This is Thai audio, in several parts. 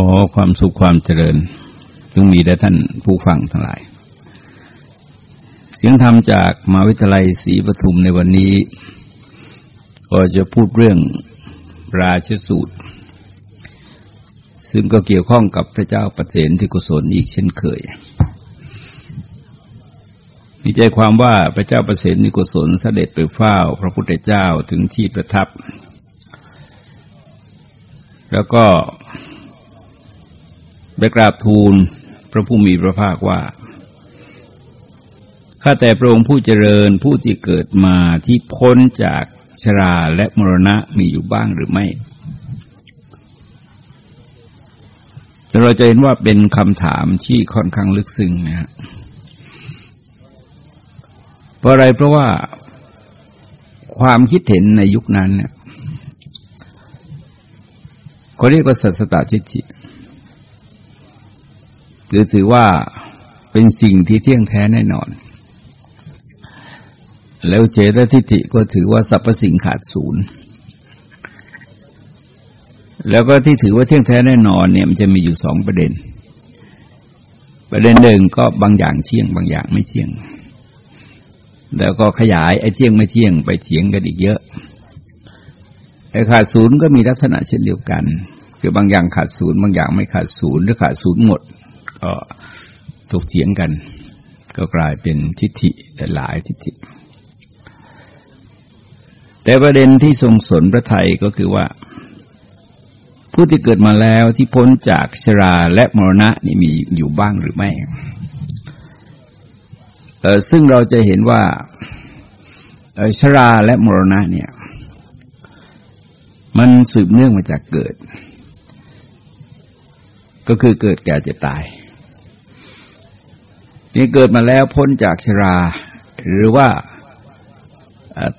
ขอความสุขความเจริญจงมีแด่ท่านผู้ฟังทั้งหลาย เสียงธรรมจากมหาวิทยาลัยศรีปทุมในวันนี้ ก็จะพูดเรื่องราชสูตร ซึ่งก็เกี่ยวข้องกับพระเจ้าปเสนที่กุศลอีกเช่นเคยมีใจความว่าพระเจ้าปเสนที่กุศลเสด็จไปเฝ้า พระพุทธเจ้าถึงที่ประทับ แล้วก็ ไปกราบทูลพระผู้มีพระภาคว่า ข้าแต่พระองค์ผู้เจริญผู้ที่เกิดมาที่พ้นจากชราและมรณะมีอยู่บ้างหรือไม่เราจะเห็นว่าเป็นคำถามที่ค่อนข้างลึกซึ้งนะฮะเพราะอะไรเพราะว่าความคิดเห็นในยุคนั้นเนี่ยเขาเรียกว่าสัสตตจิตจิ คือถือว่าเป็นสิ่งที่เที่ยงแท้แน่นอน แล้วเจตทิฏฐิก็ถือว่าสรรพสิ่งขาดศูนย์ แล้วก็ที่ถือว่าเที่ยงแท้แน่นอนเนี่ยมันจะมีอยู่สองประเด็น ประเด็นหนึ่งก็บางอย่างเที่ยง บางอย่างไม่เที่ยง แล้วก็ขยายไอ้เที่ยงไม่เที่ยงไปเถียงกันอีกเยอะไอ้ขาดศูนย์ก็มีลักษณะเช่นเดียวกัน คือบางอย่างขาดศูนย์บางอย่างไม่ขาดศูนย์หรือขาดศูนย์หมด ก็ถกเถียงกัน ก็กลายเป็นทิฏฐิหลายทิฏฐิ แต่ประเด็นที่ทรงสนพระไทยก็คือว่า ผู้ที่เกิดมาแล้วที่พ้นจากชราและมรณะนี่มีอยู่บ้างหรือไม่ซึ่งเราจะเห็นว่าชราและมรณะเนี่ย มันสืบเนื่องมาจากเกิด ก็คือเกิดแก่เจ็บตาย นี่เกิดมาแล้วพ้นจากชรา หรือว่า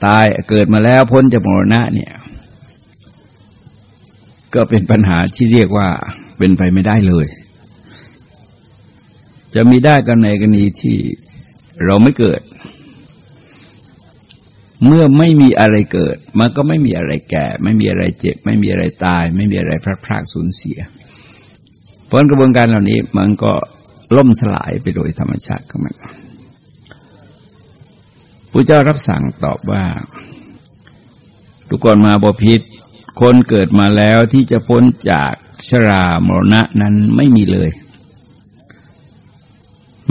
ตายเกิดมาแล้วพ้นจากมรณะเนี่ย ก็เป็นปัญหาที่เรียกว่าเป็นไปไม่ได้เลย จะมีได้กันในกรณีที่เราไม่เกิด เมื่อไม่มีอะไรเกิด มันก็ไม่มีอะไรแก่ ไม่มีอะไรเจ็บ ไม่มีอะไรตาย ไม่มีอะไรพลาดพลาดสูญเสีย เพราะกระบวนการเหล่านี้มันก็ ล่มสลายไปโดยธรรมชาติของมันพระเจ้ารับสั่งตอบว่าทุกคนมาบพิษคนเกิดมาแล้วที่จะพ้นจากชรามรณะนั้นไม่มีเลย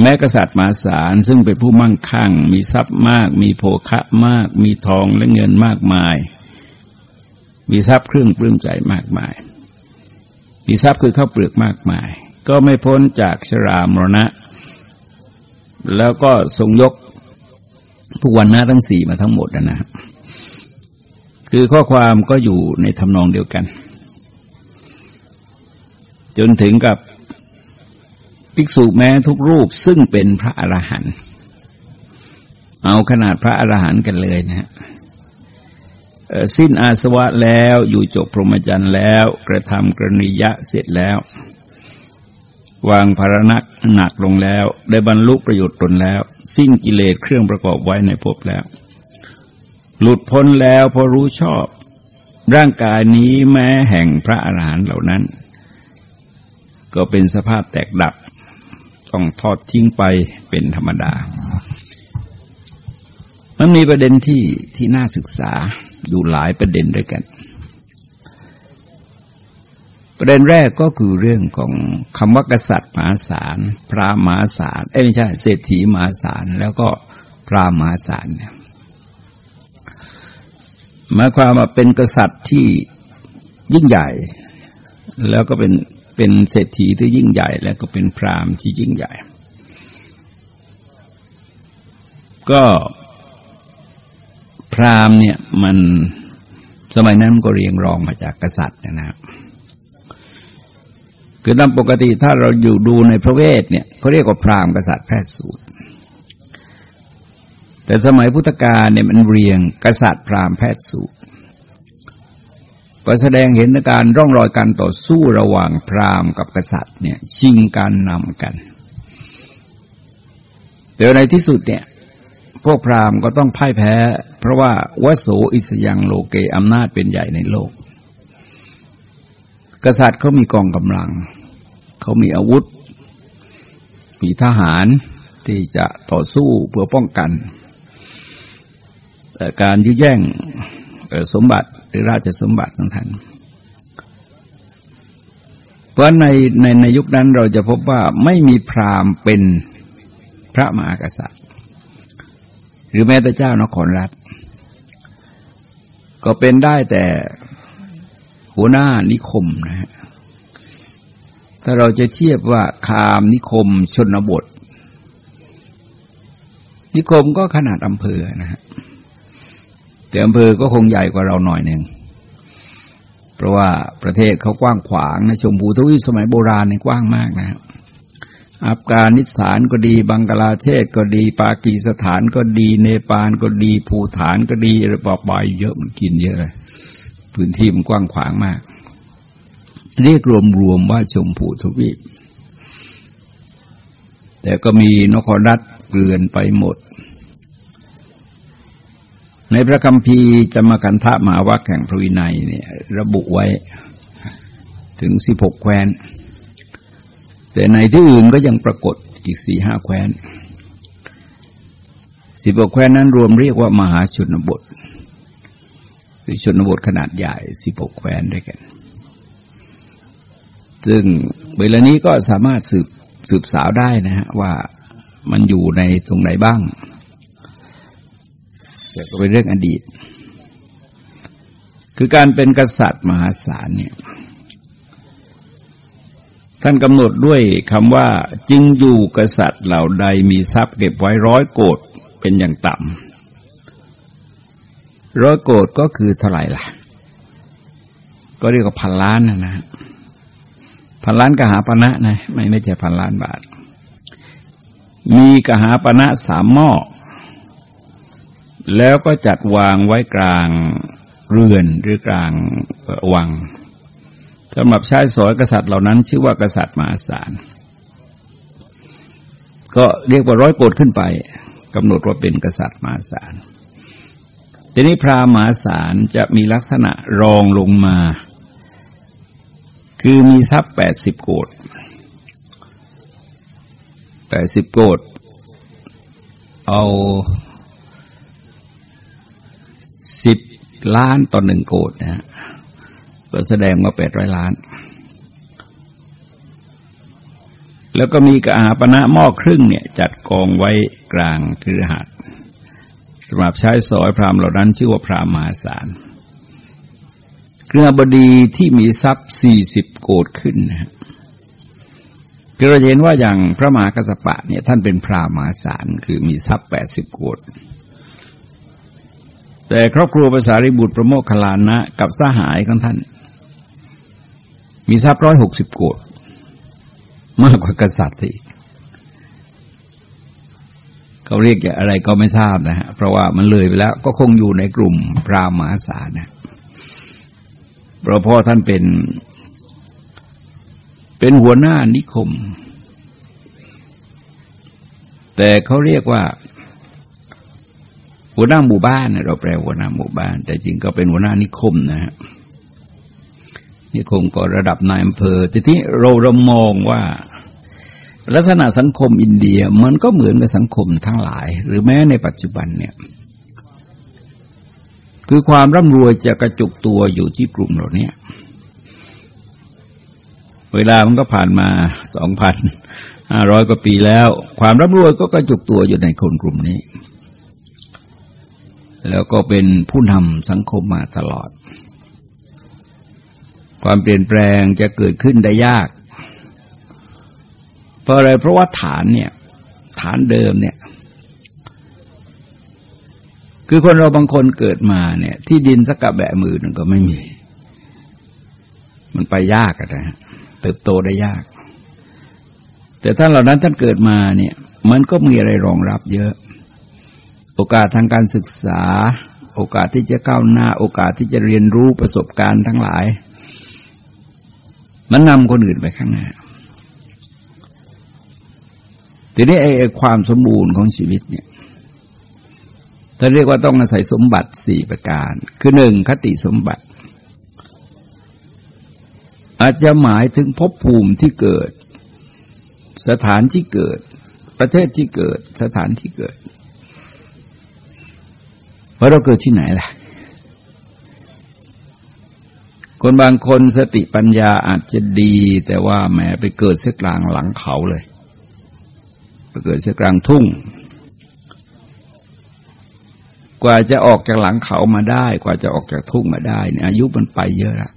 แม้กษัตริย์มาสารซึ่งเป็นผู้มั่งคั่ง มีทรัพย์มาก มีโภคะมาก มีทองและเงินมากมาย มีทรัพย์เครื่องปลื้มใจมากมาย มีทรัพย์คือข้าวเปลือกมากมาย ก็ไม่พ้นจากชรามรณะ แล้วก็ทรงยกผู้วันนะทั้งสี่มาทั้งหมดนะคือข้อความก็อยู่ในทำนองเดียวกัน จนถึงกับภิกษุแม้ทุกรูปซึ่งเป็นพระอรหันต์เอาขนาดพระอรหันต์กันเลยนะฮะสิ้นอาสวะแล้วอยู่จบพรหมจรรย์แล้ว กระทำกรณียะเสร็จแล้ว วางภารณะหนักลงแล้ว ได้บรรลุประโยชน์ตนแล้ว สิ้นกิเลสเครื่องประกอบไว้ในภพแล้ว หลุดพ้นแล้วพอรู้ชอบ ร่างกายนี้แม้แห่งพระอาหารหันต์เหล่านั้น ก็เป็นสภาพแตกดับ ต้องทอดทิ้งไปเป็นธรรมดา มันมีประเด็นที่ที่น่าศึกษาอยู่หลายประเด็นด้วยกัน ประเด็นแรกก็คือเรื่องของคำว่ากษัตริย์มหาศาล พระมหาศาลเอ้ไม่ใช่เศรษฐีมหาศาลแล้วก็พระมหาศาลเนี่ยหมายความว่าเป็นกษัตริย์ที่ยิ่งใหญ่ แล้วก็เป็นเป็นเศรษฐีที่ยิ่งใหญ่ แล้วก็เป็นพราหมณ์ที่ยิ่งใหญ่ ก็พราหมณ์เนี่ยมันสมัยนั้นก็เรียงรองมาจากกษัตริย์นะครับ คือตามปกติถ้าเราอยู่ดูในพระเวทเนี่ยเขาเรียกว่าพราหมณ์กษัตริย์แพทย์สูตร แต่สมัยพุทธกาลเนี่ยมันเรียงกษัตริย์พราหมณ์แพทย์สูตร ก็แสดงเห็นการร่องรอยการต่อสู้ระหว่างพราหมณ์กับกษัตริย์เนี่ยชิงการนำกันแต่ในที่สุดเนี่ยพวกพราหมณ์ก็ต้องพ่ายแพ้ เพราะว่าวโสอิสยังโลเกอำนาจเป็นใหญ่ในโลก กษัตริย์เขามีกองกำลัง เขามีอาวุธ มีทหารที่จะต่อสู้เพื่อป้องกัน การยื้อแย่งสมบัติหรือราชสมบัติของท่านเพราะในในในยุคนั้นเราจะพบว่าไม่มีพราหมณ์เป็นพระมหากษัตริย์ หรือแม้แต่เจ้านครรัฐ ก็เป็นได้แต่หัวหน้านิคมนะฮะ ถ้าเราจะเทียบว่าคามนิคมชนบท นิคมก็ขนาดอำเภอนะฮะแต่อำเภอก็คงใหญ่กว่าเราหน่อยหนึ่งเพราะว่าประเทศเขากว้างขวางนะชมพูทวีสมัยโบราณเนี่ยกว้างมากนะอัฟกานิสถานก็ดี บังกลาเทศก็ดี ปากีสถานก็ดี เนปาลก็ดี ภูฐานก็ดีอะไรปอบเยอะมันกินเยอะเลยพื้นที่มันกว้างขวางมาก เรียกรวมๆว่าชมพูทวีป แต่ก็มีนครรัฐเกลื่อนไปหมด ในพระคัมภีร์จมกันทะมาวักแห่งพระวินัยเนี่ยระบุไว้ถึงสิบหกแคว้น แต่ในที่อื่นก็ยังปรากฏอีกสี่ห้าแคว้นสิบหกแคว้นนั้นรวมเรียกว่ามหาชนบทคือชนบทขนาดใหญ่สิบหกแคว้นด้วยกัน ซึ่งเวลานี้ก็สามารถสืบสืบสาวได้นะฮะว่ามันอยู่ในตรงไหนบ้างแต่ก็เป็นเรื่องอดีต คือการเป็นกษัตริย์มหาศาลเนี่ยท่านกำหนดด้วยคำว่าจึงอยู่กษัตริย์เหล่าใดมีทรัพย์เก็บไว้ร้อยโกดเป็นอย่างต่ำร้อยโกดก็คือเท่าไหร่ล่ะ ก็เรียกว่าพันล้านนะนะ พันล้านกหาปณะนะไม่ไม่ใช่พันล้านบาท มีกหาปณะสามหม้อแล้วก็จัดวางไว้กลางเรือนหรือกลางวังสำหรับใช้สอยกษัตริย์เหล่านั้น ชื่อว่ากษัตริย์มหาศาลก็เรียกว่าร้อยโกดขึ้นไปกำหนดว่าเป็นกษัตริย์มหาศาลทีนี้พราหมณ์ศาลจะมีลักษณะรองลงมา คือมีทรัพย์แปดสิบโกดแปดสิบโกดเอาสิบล้านต่อหนึ่งโกดนะฮะก็แสดงว่าแปดร้อยล้าน แล้วก็มีกระอาปณะหม้อครึ่งเนี่ย จัดกองไว้กลางคือหัดสำหรับใช้สอยพรามเหล่านั้นชื่อว่าพรามมหาศาล รือบดีที่มีทรัพย์สี่สิบโกดขึ้นนะฮะคือเราเห็นว่าอย่างพระมหากษัตริย์เนี่ยท่านเป็นพรามมหาศาลคือมีทรัพย์แปดสิบโกดแต่ครอบครัวภาษาริบุตรประโมคคลานะ กับสหายของท่าน มีทรัพย์ร้อยหกสิบโกดมากกว่ากษัตริย์อีกเขาเรียกอะไรก็ไม่ทราบนะฮะเพราะว่ามันเลยไปแล้วก็คงอยู่ในกลุ่มพราหมณ์สานะ เพราะพ่อท่านเป็น เป็นหัวหน้านิคม แต่เขาเรียกว่า หัวหน้าหมู่บ้านเราแปลหัวหน้าหมู่บ้าน แต่จริงก็เป็นหัวหน้านิคมนะฮะนิคมก็ระดับนายอำเภอทีนี้เราเรามองว่าลักษณะสังคมอินเดียมันก็เหมือนกับสังคมทั้งหลาย หรือแม้ในปัจจุบันเนี่ย คือความร่ำรวยจะกระจุกตัวอยู่ที่กลุ่มเหล่านี้เวลามันก็ผ่านมาสองพันห้าร้อยกว่าปีแล้ว ความร่ำรวยก็กระจุกตัวอยู่ในคนกลุ่มนี้ แล้วก็เป็นผู้นำสังคมมาตลอด ความเปลี่ยนแปลงจะเกิดขึ้นได้ยาก เพราะอะไรเพราะว่าฐานเนี่ย ฐานเดิมเนี่ย คือคนเราบางคนเกิดมาเนี่ย ที่ดินสักกะแบะมือนึงก็ไม่มี มันไปยากอะนะเติบโตได้ยาก แต่ท่านเหล่านั้นท่านเกิดมาเนี่ย มันก็มีอะไรรองรับเยอะ โอกาสทางการศึกษา โอกาสที่จะก้าวหน้า โอกาสที่จะเรียนรู้ประสบการณ์ทั้งหลาย มันนำคนอื่นไปข้างหน้าทีนี้ไอ้ความสมบูรณ์ของชีวิตเนี่ย ถ้าเรียกว่าต้องอาศัยสมบัติสี่ประการ คือหนึ่งคติสมบัติ อาจจะหมายถึงภพภูมิที่เกิด สถานที่เกิด ประเทศที่เกิด สถานที่เกิดว่าเราเกิดที่ไหนล่ะ คนบางคนสติปัญญาอาจจะดี แต่ว่าแหมไปเกิดเสกลางหลังเขาเลย ไปเกิดเสกลางทุ่ง กว่าจะออกจากหลังเขามาได้ กว่าจะออกจากทุ่งมาได้เนี่ยอายุมันไปเยอะแล้ว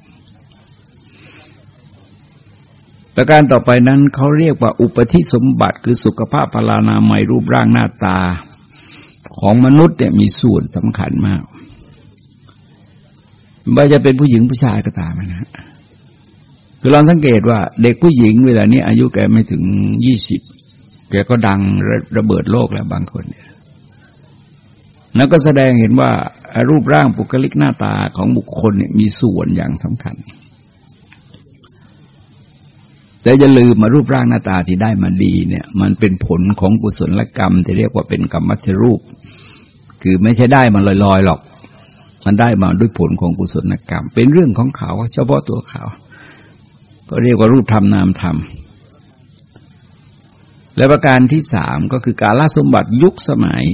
ประการต่อไปนั้นเขาเรียกว่าอุปธิสมบัติคือสุขภาพพลานามัยรูปร่างหน้าตาของมนุษย์เนี่ยมีส่วนสำคัญมากไม่จะเป็นผู้หญิงผู้ชายก็ตามนะคือลองสังเกตว่าเด็กผู้หญิงเวลานี้อายุแกไม่ถึงยี่สิบแกก็ดังระระเบิดโลกแล้วบางคนเนี่ย แล้วก็แสดงเห็นว่ารูปร่างปุคลิกหน้าตาของบุคคลมีส่วนอย่างสำคัญ แต่อย่าลืมมารูปร่างหน้าตาที่ได้มาดีเนี่ย มันเป็นผลของกุศลกรรมที่เรียกว่าเป็นกรรมวัชรูป คือไม่ใช่ได้มันลอยๆหรอก มันได้มาด้วยผลของกุศลกรรม เป็นเรื่องของเขาเฉพาะตัวเขา ก็เรียกว่ารูปธรรมนามธรรมและประการที่สามก็คือการละสมบัติยุคสมัย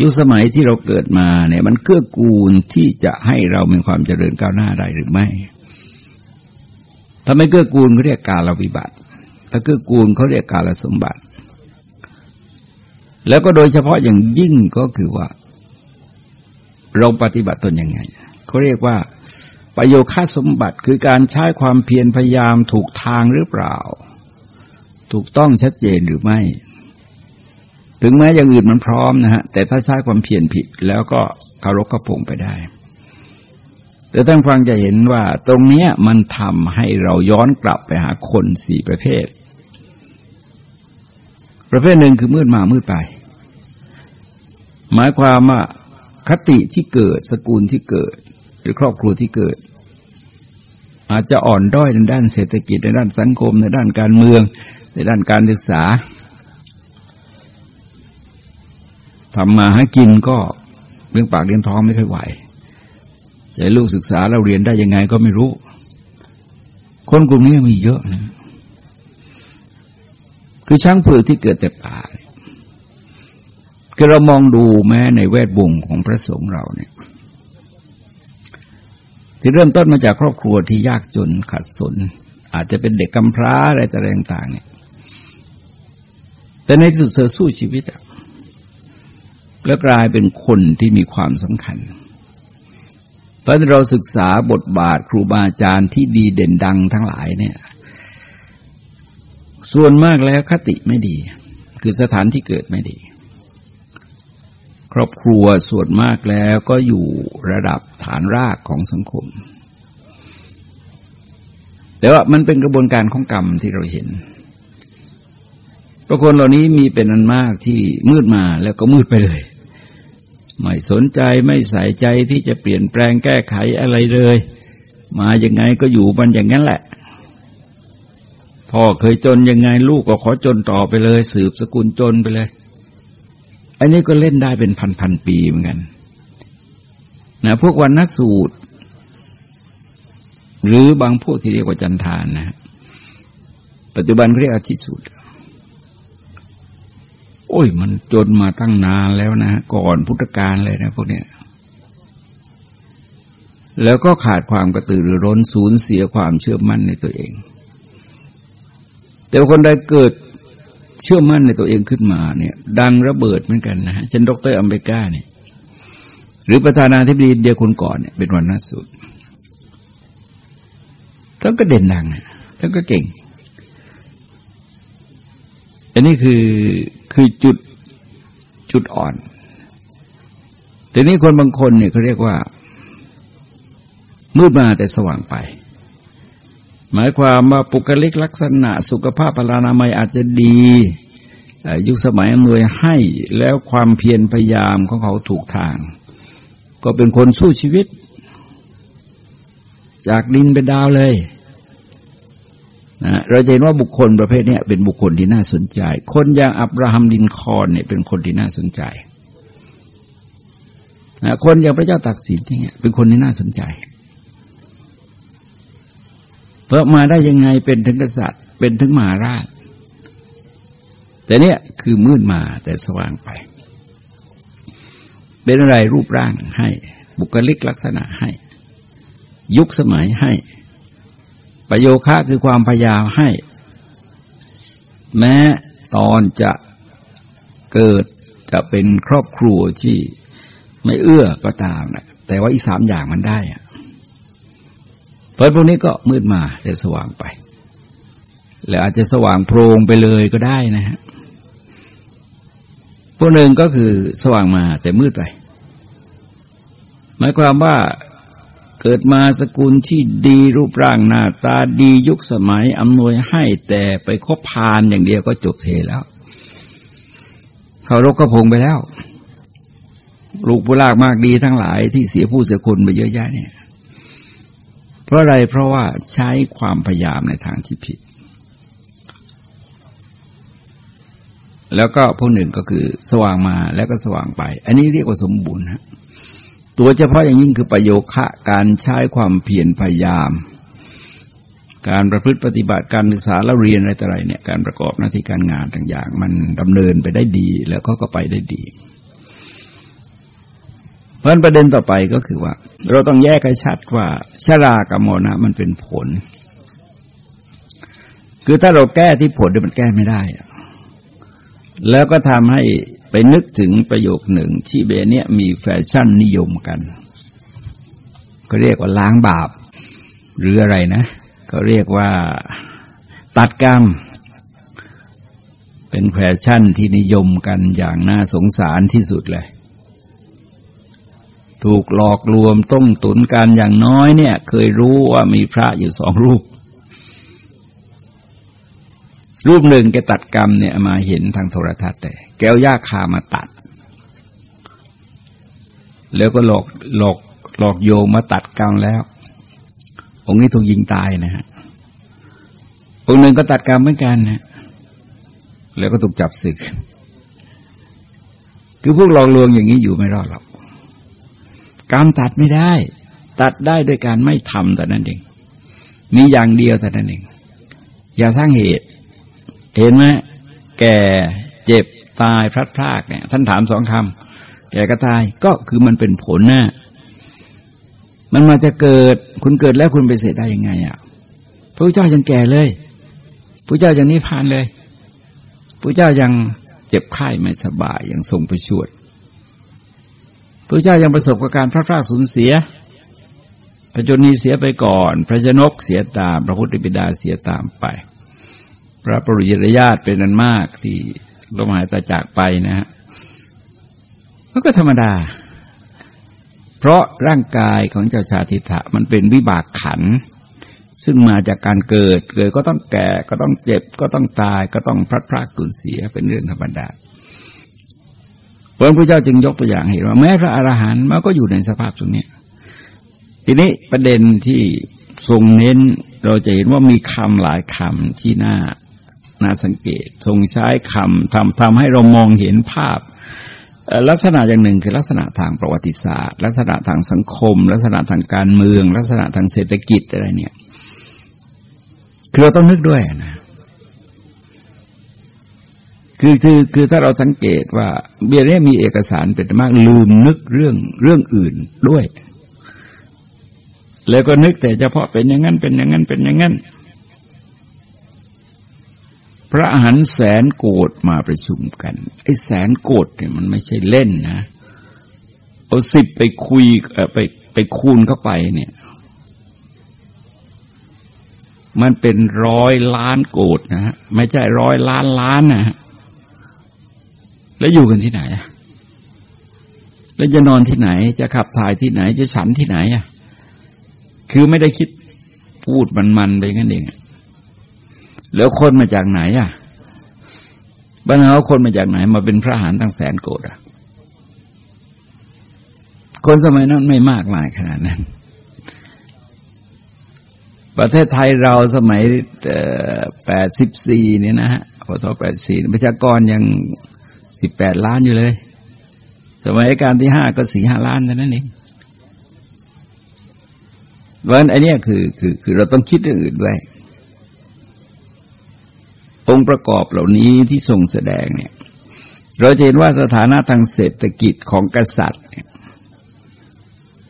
ยุคสมัยที่เราเกิดมาเนี่ยมันเกื้อกูลที่จะให้เรามีความเจริญก้าวหน้าได้หรือไม่ ถ้าไม่เกื้อกูลเขาเรียกกาลวิบัติ ถ้าเกื้อกูลเขาเรียกกาลสมบัติ แล้วก็โดยเฉพาะอย่างยิ่งก็คือว่า เราปฏิบัติตนยังไงเขาเรียกว่า ประโยชน์ค่าสมบัติคือการใช้ความเพียรพยายามถูกทางหรือเปล่า ถูกต้องชัดเจนหรือไม่ ถึงแม้อย่างอื่นมันพร้อมนะฮะแต่ถ้าใช้ความเพียรผิดแล้วก็คารกกระพงไปได้ แต่ท่านฟังจะเห็นว่าตรงนี้มันทำให้เราย้อนกลับไปหาคนสี่ประเภท ประเภทหนึ่งคือมืดมามืดไป หมายความว่าคติที่เกิดสกุลที่เกิด หรือครอบครัวที่เกิด อาจจะอ่อนด้อยในด้านเศรษฐกิจในด้านสังคม ในด้านการเมือง ในด้านการศึกษา ทำมาให้กินก็เรื่องปากเลี้ยงท้องไม่ค่อยไหวจะลูกศึกษาเราเรียนได้ยังไงก็ไม่รู้ คนกลุ่มนี้มีเยอะนะ คือช้างเผือกที่เกิดแต่ป่าคือเรามองดูแม้ในแวดวงของพระสงฆ์เราเนี่ยที่เริ่มต้นมาจากครอบครัวที่ยากจนขัดสน อาจจะเป็นเด็กกำพร้าอะไรต่างๆเนี่ยแต่ในสุดเธอสู้ชีวิตอะ แล้วกลายเป็นคนที่มีความสำคัญ เพราะเราศึกษาบทบาทครูบาอาจารย์ที่ดีเด่นดังทั้งหลายเนี่ย ส่วนมากแล้วคติไม่ดี คือสถานที่เกิดไม่ดี ครอบครัวส่วนมากแล้วก็อยู่ระดับฐานรากของสังคม แต่ว่ามันเป็นกระบวนการของกรรมที่เราเห็น ประคนเหล่านี้มีเป็นอันมากที่มืดมาแล้วก็มืดไปเลย ไม่สนใจไม่ใส่ใจที่จะเปลี่ยนแปลงแก้ไขอะไรเลย มาอย่างไงก็อยู่มันอย่างนั้นแหละ พ่อเคยจนยังไงลูกก็ขอจนต่อไปเลย สืบสกุลจนไปเลย อันนี้ก็เล่นได้เป็นพันพันปีเหมือนกันนะพวกวันนัสูตร หรือบางพวกที่เรียกว่าจันทานนะ ปัจจุบันเรียกอาทิสูตร โอ้ย มันจนมาตั้งนานแล้วนะก่อนพุทธกาลเลยนะพวกเนี้ยแล้วก็ขาดความกระตือรือร้นสูญเสียความเชื่อมั่นในตัวเอง แต่คนใดเกิดเชื่อมั่นในตัวเองขึ้นมาเนี่ย ดังระเบิดเหมือนกันนะฮะเช่นดรอเมริกาเนี่ย หรือประธานาธิบดีเดียคนก่อนเนี่ยเป็นวันนัสุดท่านก็เด่นดังท่านก็เก่ง อันนี้คือคือจุดจุดอ่อน แต่นี้คนบางคนเนี่ยเขาเรียกว่า มืดมาแต่สว่างไป หมายความว่าปุกลิกลักษณะ สุขภาพพลานามัยอาจจะดียุคสมัยอำนวยให้แล้วความเพียรพยายามของเขาถูกทาง ก็เป็นคนสู้ชีวิต จากดินเป็นดาวเลย นะเราจะเห็นว่าบุคคลประเภทนี้เป็นบุคคลที่น่าสนใจ คนอย่างอับราฮัมดินคอนเนี่ยเป็นคนที่น่าสนใจนะคนอย่างพระเจ้าตักสินอย่างเงี้ยเป็นคนที่น่าสนใจ เพราะมาได้ยังไงเป็นถึงกษัตริย์ เป็นถึงมหาราช แต่เนี้ยคือมืดมาแต่สว่างไป เป็นอะไรรูปร่างให้ บุคลิกลักษณะให้ ยุคสมัยให้ ประโยคะคือความพยายามให้ แม้ตอนจะเกิดจะเป็นครอบครัวที่ไม่เอื้อก็ตามนะแต่ว่าอีสามอย่างมันได้เพราะพวกนี้ก็มืดมาแต่สว่างไป แล้วอาจจะสว่างโพรงไปเลยก็ได้นะฮะพวกหนึ่งก็คือสว่างมาแต่มืดไป หมายความว่า เกิดมาสกุลที่ดีรูปร่างหน้าตาดียุคสมัยอำนวยให้แต่ไปคบพานอย่างเดียวก็จบเทแล้ว เขารกกระพงไปแล้ว ลูกผู้ลากมากดีทั้งหลายที่เสียผู้เสียคนไปเยอะแยะเนี่ย เพราะอะไรเพราะว่าใช้ความพยายามในทางที่ผิด แล้วก็พวกหนึ่งก็คือสว่างมาแล้วก็สว่างไป อันนี้เรียกว่าสมบูรณ์ฮะ ตัวเฉพาะอย่างยิ่งคือประโยคะการใช้ความเพียรพยายาม การประพฤติปฏิบัติการศึกษาแล้วเรียนอะไรต่ออะไรเนี่ยการประกอบหน้าที่การงานต่างอย่างมันดำเนินไปได้ดี แล้วก็ก็ไปได้ดี เพราะประเด็นต่อไปก็คือว่า เราต้องแยกให้ชัดว่าชรากับมรณะมันเป็นผล คือถ้าเราแก้ที่ผลมันแก้ไม่ได้ แล้วก็ทำให้ ไปนึกถึงประโยคหนึ่งที่เบเนี้ยมีแฟชั่นนิยมกัน ก็เรียกว่าล้างบาป หรืออะไรนะ ก็เรียกว่าตัดกรรม เป็นแฟชั่นที่นิยมกันอย่างน่าสงสารที่สุดเลย ถูกหลอกลวงต้มตุนกันอย่างน้อยเนี่ย เคยรู้ว่ามีพระอยู่สองรูป รูปหนึ่งแกตัดกรรมเนี่ยมาเห็นทางโทรทัศน์แต่แก้วย่าคามาตัด แล้วก็หลอกหลอกหลอกโยมมาตัดกรรมแล้ว องค์นี้ถูกยิงตายนะฮะองค์หนึ่งก็ตัดกรรมเหมือนกันนะแล้วก็ถูกจับศึก คือพวกหลอกลวงอย่างนี้อยู่ไม่รอดหรอกกรรมตัดไม่ได้ ตัดได้โดยการไม่ทำแต่นั้นเองมีอย่างเดียวแต่นั้นเองอย่าสร้างเหตุ เห็นไหมแก่เจ็บตายพลัดพรากเนี่ยท่านถามสองคำแก่ก็ตายก็คือมันเป็นผลนะมันมาจะเกิดคุณเกิดแล้วคุณไปเสียได้ยังไงอะพระเจ้ายังแก่เลยพระเจ้ายังนิพพานเลยพระเจ้ายังเจ็บไข้ไม่สบายยังทรงไปชวดพระเจ้ายังประสบกับการพลาดพลาดสูญเสีย พระจนีเสียไปก่อน พระชนกเสียตาม พระพุทธบิดาเสียตามไป ระปรุยญาติเป็นนันมากที่ลมหายตาจากไปนะฮะมันก็ธรรมดา เพราะร่างกายของเจ้าชาติถะมันเป็นวิบากขัน ซึ่งมาจากการเกิด เกิดก็ต้องแก่ก็ต้องเจ็บก็ต้องตายก็ต้องพลัดพรากสูญเสียเป็นเรื่องธรรมดาพระพุทธเจ้าจึงยกตัวอย่างเห็นว่าแม้พระอรหันต์มันก็อยู่ในสภาพตรงนี้ ทีนี้ประเด็นที่ทรงเน้นเราจะเห็นว่ามีคำหลายคำที่น่า น่าสังเกตทรงใช้คำทำทำให้เรามองเห็นภาพ ลักษณะอย่างหนึ่งคือลักษณะทางประวัติศาสตร์ ลักษณะทางสังคม ลักษณะทางการเมือง ลักษณะทางเศรษฐกิจอะไรเนี่ยคือเราต้องนึกด้วยนะคือคือคือถ้าเราสังเกตว่าเบียร์นี้มีเอกสารเป็นมากลืมนึกเรื่องเรื่องอื่นด้วย แล้วก็นึกแต่เฉพาะเป็นอย่างนั้นเป็นอย่างนั้นเป็นอย่างนั้น พระหันแสนโกดมาประชุมกัน ไอ้แสนโกดเนี่ยมันไม่ใช่เล่นนะ เอาสิบไปคุยไปไปคูณเข้าไปเนี่ย มันเป็นร้อยล้านโกดนะฮะไม่ใช่ร้อยล้านล้านนะฮะแล้วอยู่กันที่ไหนอะแล้วจะนอนที่ไหน จะขับถ่ายที่ไหน จะฉันที่ไหนอะ คือไม่ได้คิดพูดมันๆไปงั้นเอง แล้วคนมาจากไหนอะบ้านเขาคนมาจากไหน มาเป็นพระหานตั้งแสนโกดอะคนสมัยนั้นไม่มากมายขนาดนั้น ประเทศไทยเราสมัยแปดสิบสี่เนี่ยนะฮะพศแปดสี่ประชากรยังสิบแปดล้านอยู่เลย สมัยการที่ห้าก็สี่ห้าล้านเท่านั้นเองเพราะฉะนั้นไอันนี้คือคือคือเราต้องคิดเรื่องอื่นด้วย องค์ประกอบเหล่านี้ที่ทรงแสดงเนี่ยเราจะเห็นว่าสถานะทางเศรษฐกิจของกษัตริย์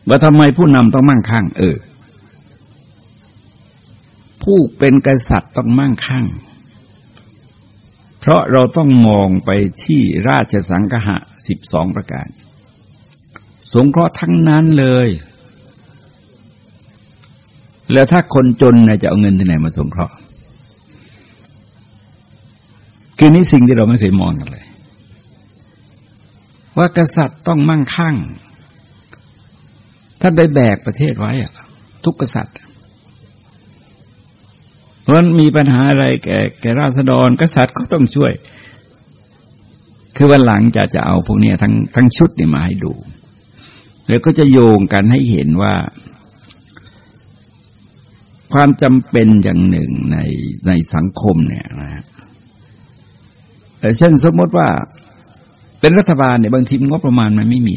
ว่าทำไมผู้นำต้องมั่งคั่ง เออ ผู้เป็นกษัตริย์ต้องมั่งคั่ง เพราะเราต้องมองไปที่ราชสังหะสิบสองประการ สงเคราะห์ทั้งนั้นเลย แล้วถ้าคนจนจะเอาเงินที่ไหนมาสงเคราะห์ คือนี่สิ่งที่เราไม่เคยมองกันเลย ว่ากษัตริย์ต้องมั่งคั่งท่านได้แบกประเทศไว้อะทุกกษัตริย์ เพราะมีปัญหาอะไรแก่แก่ราษฎรกษัตริย์ก็ต้องช่วย คือวันหลังจะจะเอาพวกนี้ทั้งทั้งชุดนี่มาให้ดู แล้วก็จะโยงกันให้เห็นว่า ความจำเป็นอย่างหนึ่งในในสังคมเนี่ยนะ เช่นสมมติว่าเป็นรัฐบาลเนี่ยบางทีงบประมาณมันไม่มี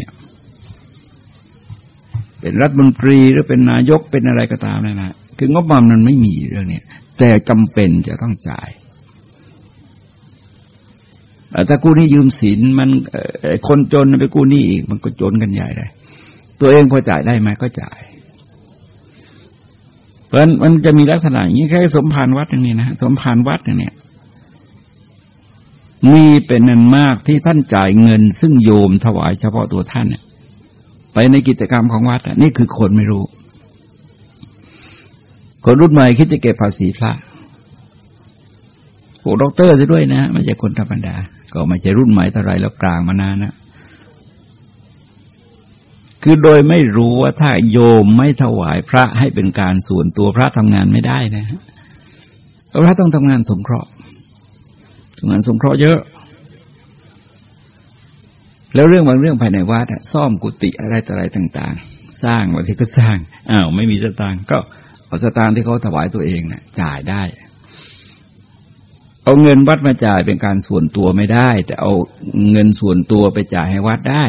เป็นรัฐมนตรีหรือเป็นนายกเป็นอะไรก็ตามนะนะคืองบประมาณมันไม่มีเรื่องเนี้แต่จำเป็นจะต้องจ่ายถ้ากู้นี้ยืมสินมันคนจนไปกู้นี้อีก มันก็จนกันใหญ่เลยตัวเองพอจ่ายได้ไหมก็จ่าย เพราะมันจะมีลักษณะอย่างนี้แค่สมภารวัดอย่างนี้นะสมภารวัดอย่างนี้ มีเป็นนันมากที่ท่านจ่ายเงิน ซึ่งโยมถวายเฉพาะตัวท่านเนี่ยไปในกิจกรรมของวัดนี่คือคนไม่รู้ คนรุ่นใหม่คิดจะเก็บภาษีพระพวกด็อกเตอร์ซะด้วยนะไม่ใช่คนธรรมดา ก็ไม่ใช่รุ่นใหม่เท่าไรแล้วกลางมานานนะคือโดยไม่รู้ว่าถ้าโยมไม่ถวายพระให้เป็นการส่วนตัวพระทำงานไม่ได้นะพระต้องทำงานสงเคราะห์ งานสงเคราะห์เยอะ แล้วเรื่องบางเรื่องภายในวัดซ่อมกุฏิอะไรต่ออะไรต่าง ๆ สร้างบางทีก็สร้างอ้าวไม่มีสตางค์ก็เอาสตางค์ที่เขาถวายตัวเองนะ่ะ จ่ายได้ เอาเงินวัดมาจ่ายเป็นการส่วนตัวไม่ได้ แต่เอาเงินส่วนตัวไปจ่ายให้วัดได้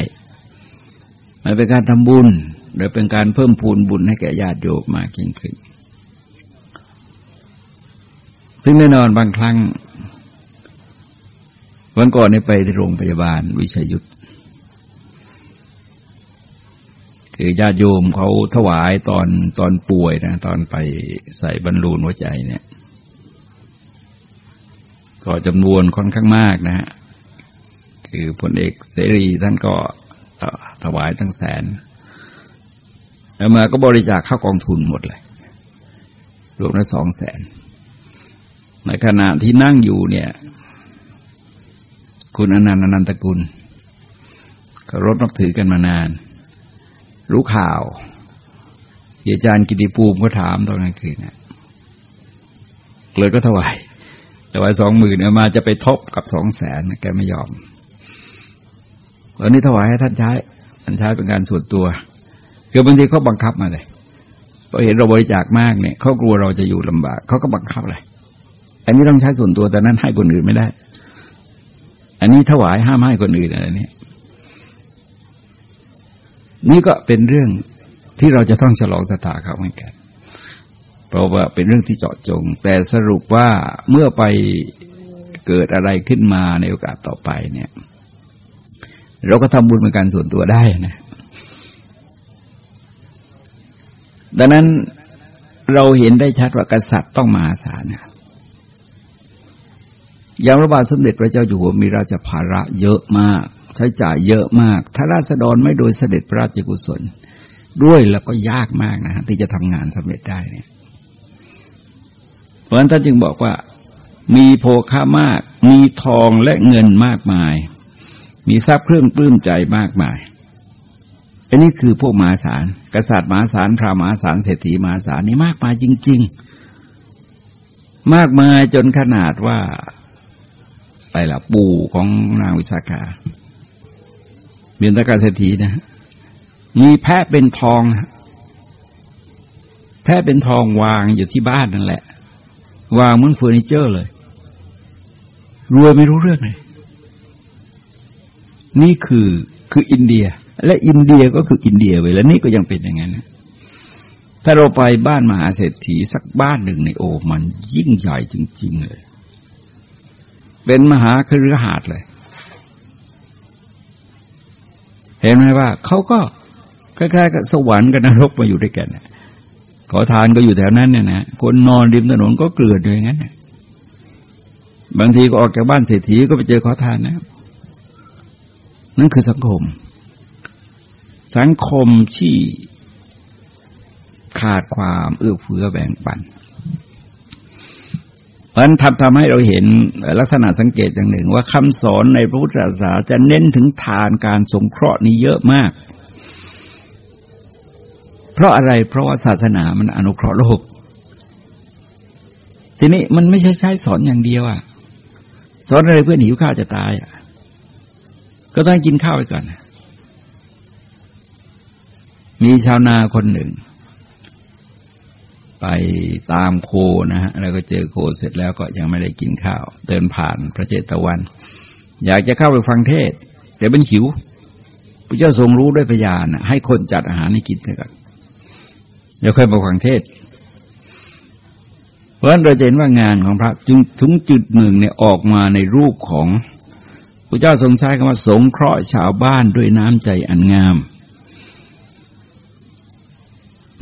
มันเป็นการทำบุญหรือเป็นการเพิ่มพูนบุญให้แก่ญาติโยมมากยิ่งขึ้นซึ่งแน่นอนบางครั้ง วันก่อนนี้ไปที่โรงพยาบาลวิชัยยุทธคือญาติโยมเขาถวายตอนตอนป่วยนะ ตอนไปใส่บรรลูนหัวใจเนี่ย ก็จำนวนค่อนข้างมากนะฮะคือพลเอกเสรีท่านก็ถวายทั้งแสน แล้วมาก็บริจาคเข้ากองทุนหมดเลย รวมแล้วสองแสน ในขณะที่นั่งอยู่เนี่ย คุณอนันต์อนันตกุลก็รถนับถือกันมานาน รู้ข่าวอาจารย์กิติภูมิก็ถามตอนนั้นคืนนะเลยก็ถวายถวายสองหมื่นมาจะไปทบกับสองแสนแกไม่ยอมตอนนี้ถวายให้ท่านใช้ท่านใช้เป็นการส่วนตัวคือบางทีเขาบังคับมาเลยพอเห็นเราบริจาคมากเนี่ยเขากลัวเราจะอยู่ลำบากเขาก็บังคับเลย อันนี้ต้องใช้ส่วนตัวแต่นั้นให้คนอื่นไม่ได้ อันนี้ถวายห้ามให้คนอื่นอะไรนี้นี่ก็เป็นเรื่องที่เราจะต้องฉลองสถาเขาเหมือนกัน เพราะว่าเป็นเรื่องที่เจาะจง แต่สรุปว่าเมื่อไปเกิดอะไรขึ้นมาในโอกาสต่อไปเนี่ย เราก็ทำบุญเป็นการส่วนตัวได้นะ ดังนั้นเราเห็นได้ชัดว่ากษัตริย์ต้องมาศาลนะ อย่างพระบาทสมเด็จพระเจ้าอยู่หัวมีราชภาระเยอะมาก ใช้จ่ายเยอะมาก ถ้าราษฎรไม่โดยเสด็จพระราชกุศล ด้วยแล้วก็ยากมากนะฮะที่จะทำงานสำเร็จได้เนี่ย เพราะฉะนั้นท่านจึงบอกว่า มีโภคามาก มีทองและเงินมากมาย มีทรัพย์เครื่องปลื้มใจมากมายอันนี้คือพวกมหาศาลกษัตริย์มหาศาลพระมหาศาลเศรษฐีมหาศาลนี่มากมายจริง ๆ มากมายจนขนาดว่า ไปละปู่ของนางวิสาขาเียนตการเศรษฐีนะ มีแพะเป็นทอง แพะเป็นทองวางอยู่ที่บ้านนั่นแหละ วางเหมือนเฟอร์นิเจอร์เลยรวยไม่รู้เรื่องเลย นี่คือคืออินเดีย และอินเดียก็คืออินเดียไปแล้วนี่ก็ยังเป็นอย่างนั้นถ้าเราไปบ้านมหาเศรษฐีสักบ้านหนึ่งในโอมันยิ่งใหญ่จริง ๆ เลย เป็นมหาคฤหาสน์เลย เห็นไหมว่าเขาก็คล้ายๆกับสวรรค์กับนรกมาอยู่ด้วยกันขอทานก็อยู่แถวนั้นเนี่ยนะคนนอนริมถนนก็เกลือดอย่างนั้นบางทีก็ออกจากบ้านเศรษฐีก็ไปเจอขอทานนะนั่นคือสังคม สังคมที่ขาดความเอื้อเฟื้อแบ่งปัน เพราะนั้นทำทำให้เราเห็นลักษณะสังเกตอย่างหนึ่ง ว่าคำสอนในพระพุทธศาสนาจะเน้นถึงทานการสงเคราะห์นี้เยอะมาก เพราะอะไรเพราะว่าศาสนามันอนุเคราะห์โลก ทีนี้มันไม่ใช่ใช้สอนอย่างเดียวอะสอนอะไรเพื่อนหิวข้าวจะตายอะก็ต้องกินข้าวไปก่อน มีชาวนาคนหนึ่ง ไปตามโคนะฮะแล้วก็เจอโคเสร็จแล้วก็ยังไม่ได้กินข้าว เดินผ่านพระเจตวัน อยากจะเข้าไปฟังเทศ แต่เป็นหิวพระเจ้าทรงรู้ด้วยพยานให้คนจัดอาหารให้กินก่อนเดี๋ยวค่อยมาฟังเทศ เพราะฉะนั้นเราจะเห็นว่างานของพระจึงถึงจุดหนึ่งเนี่ยออกมาในรูปของพระเจ้าทรงใช้คำว่าสงเคราะห์ชาวบ้านด้วยน้ำใจอันงาม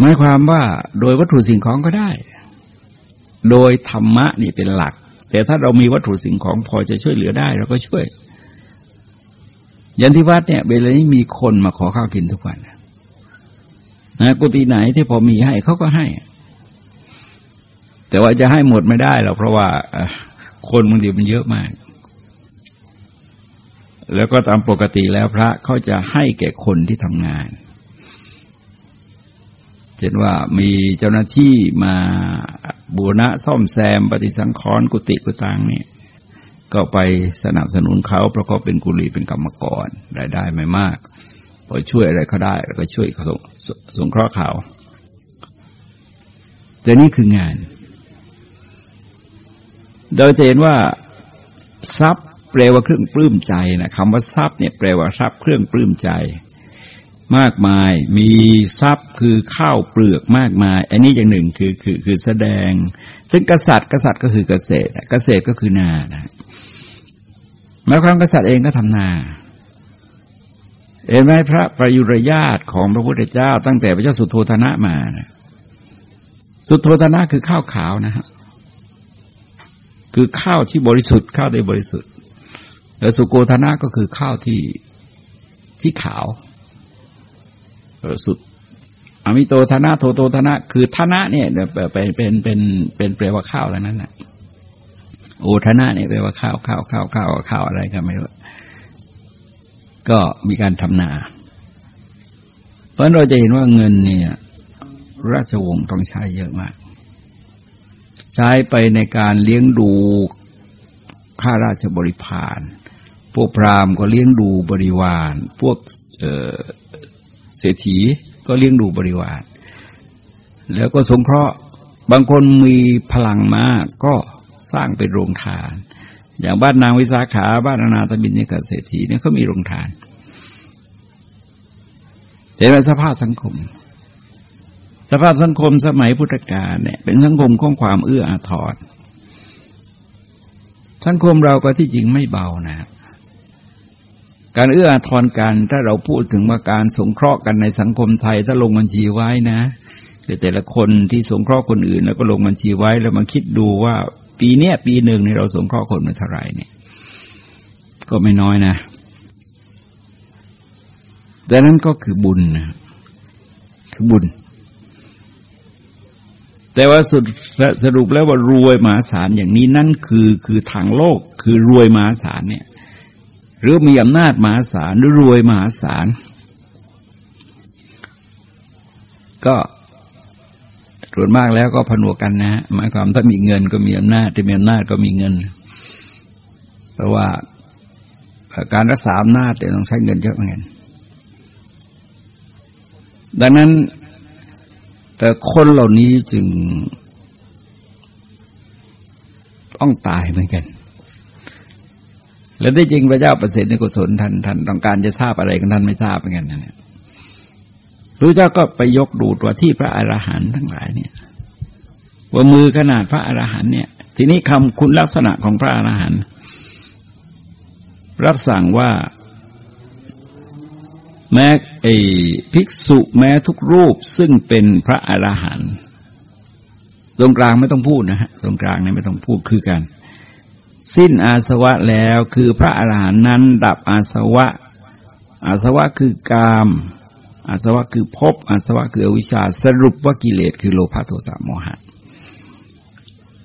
หมายความว่าโดยวัตถุสิ่งของก็ได้ โดยธรรมะนี่เป็นหลัก แต่ถ้าเรามีวัตถุสิ่งของพอจะช่วยเหลือได้เราก็ช่วย ยันที่วัดเนี่ยเวลานี้มีคนมาขอข้าวกินทุกวันนะกุฏิไหนที่พอมีให้เขาก็ให้ แต่ว่าจะให้หมดไม่ได้หรอกเพราะว่าคนบางทีมันเยอะมาก แล้วก็ตามปกติแล้วพระเขาจะให้แก่คนที่ทำงาน เช่นว่ามีเจ้าหน้าที่มาบูรณะซ่อมแซมปฏิสังขรณ์กุฏิกุตังเนี่ยก็ไปสนับสนุนเขาเพราะเขาเป็นกุลีเป็นกรรมกรรายได้ไม่มากพอช่วยอะไรเขาได้แล้วก็ช่วยสงสงเคราะห์เขาแต่นี่คืองานโดยจะเห็นว่าทรัพย์แปลว่าเครื่องปลื้มใจนะคำว่าทรัพย์เนี่ยแปลว่าทรัพย์เครื่องปลื้มใจ มากมาย มีทรัพย์คือข้าวเปลือกมากมาย อันนี้อย่างหนึ่งคือคือคือแสดงซึ่งกษัตริย์กษัตริย์ก็คือเกษตร เกษตรก็คือนานะหมายความกษัตริย์เองก็ทำนา เห็นไหมพระประยุรญาตของพระพุทธเจ้า ตั้งแต่พระเจ้าสุโธธนะมานะสุโธธนะคือข้าวขาวนะฮะคือข้าวที่บริสุทธิ์ข้าวได้บริสุทธิ์ แล้วสุโกธนะก็คือข้าวที่ที่ขาว สุดอมิโตธนะโทโตธนะคือธนะเนี่ยเป็นเป็นเป็นเป็นแปลว่าข้าวแล้วนั้นนะโอธนะเนี่ยแปลว่าข้าวข้าวข้าวข้าวข้าวอะไรกันไม่รู้ก็มีการทำนา เพราะเราจะเห็นว่าเงินเนี่ย ราชวงศ์ต้องใช้เยอะมาก ใช้ไปในการเลี้ยงดูข้าราชบริพารพวกพราหมณ์ก็เลี้ยงดูบริวาร พวก เศรษฐีก็เลี้ยงดูบริวาร แล้วก็สงเคราะห์บางคนมีพลังมากก็สร้างเป็นโรงทาน อย่างบ้านนางวิสาขาบ้านนาตบินเนี่ยกับเศรษฐีเนี่ยเขามีโรงทานเห็นไหมสภาพสังคม สภาพสังคมสมัยพุทธกาลเนี่ยเป็นสังคมของความเอื้ออาทรสังคมเราก็ที่จริงไม่เบานะครับ การเอื้ออาทรกันถ้าเราพูดถึงว่าการสงเคราะห์กันในสังคมไทย ถ้าลงบัญชีไว้นะแต่ละคนที่สงเคราะห์คนอื่น แล้วก็ลงบัญชีไว้ แล้วมาคิดดูว่า ปีเนี้ยปีหนึ่งนี่เราสงเคราะห์คนมาเท่าไหร่เนี่ย ก็ไม่น้อยนะแต่นั้นก็คือบุญนะคือบุญ แต่ว่าสุดสรุปแล้วว่ารวยมหาศาลอย่างนี้นั่นคือคือทางโลกคือรวยมหาศาลเนี่ย หรือมีอำนาจมหาศาลหรือรวยมหาศาล ก็ส่วนมากแล้วก็ผนวกกันนะหมายความถ้ามีเงินก็มีอำนาจถ้ามีอำนาจก็มีเงิน เพราะว่าการรักษาอำนาจต้องใช้เงินเยอะเหมือนกันดังนั้นแต่คนเหล่านี้จึงต้องตายเหมือนกัน แล้วที่จริงพระเจ้าประสิทธิ์ในกุศลท่านท่านต้องการจะทราบอะไรกันท่านไม่ทราบเหมือนกันนะพระเจ้าก็ไปยกดูตัวที่พระอรหันต์ทั้งหลายเนี่ยว่ามือขนาดพระอรหันต์เนี่ย ทีนี้คำคุณลักษณะของพระอรหันต์รับสั่งว่าแม้ไอภิกษุแม้ทุกรูปซึ่งเป็นพระอรหันต์ตรงกลางไม่ต้องพูดนะฮะตรงกลางเนี่ยไม่ต้องพูดคือกัน สิ้นอาสวะแล้วคือพระอรหันต์นั้นดับอาสวะ อาสวะคือกาม อาสวะคือภพอาสวะคืออวิชชาสรุปว่ากิเลสคือโลภะโทสะโมหะ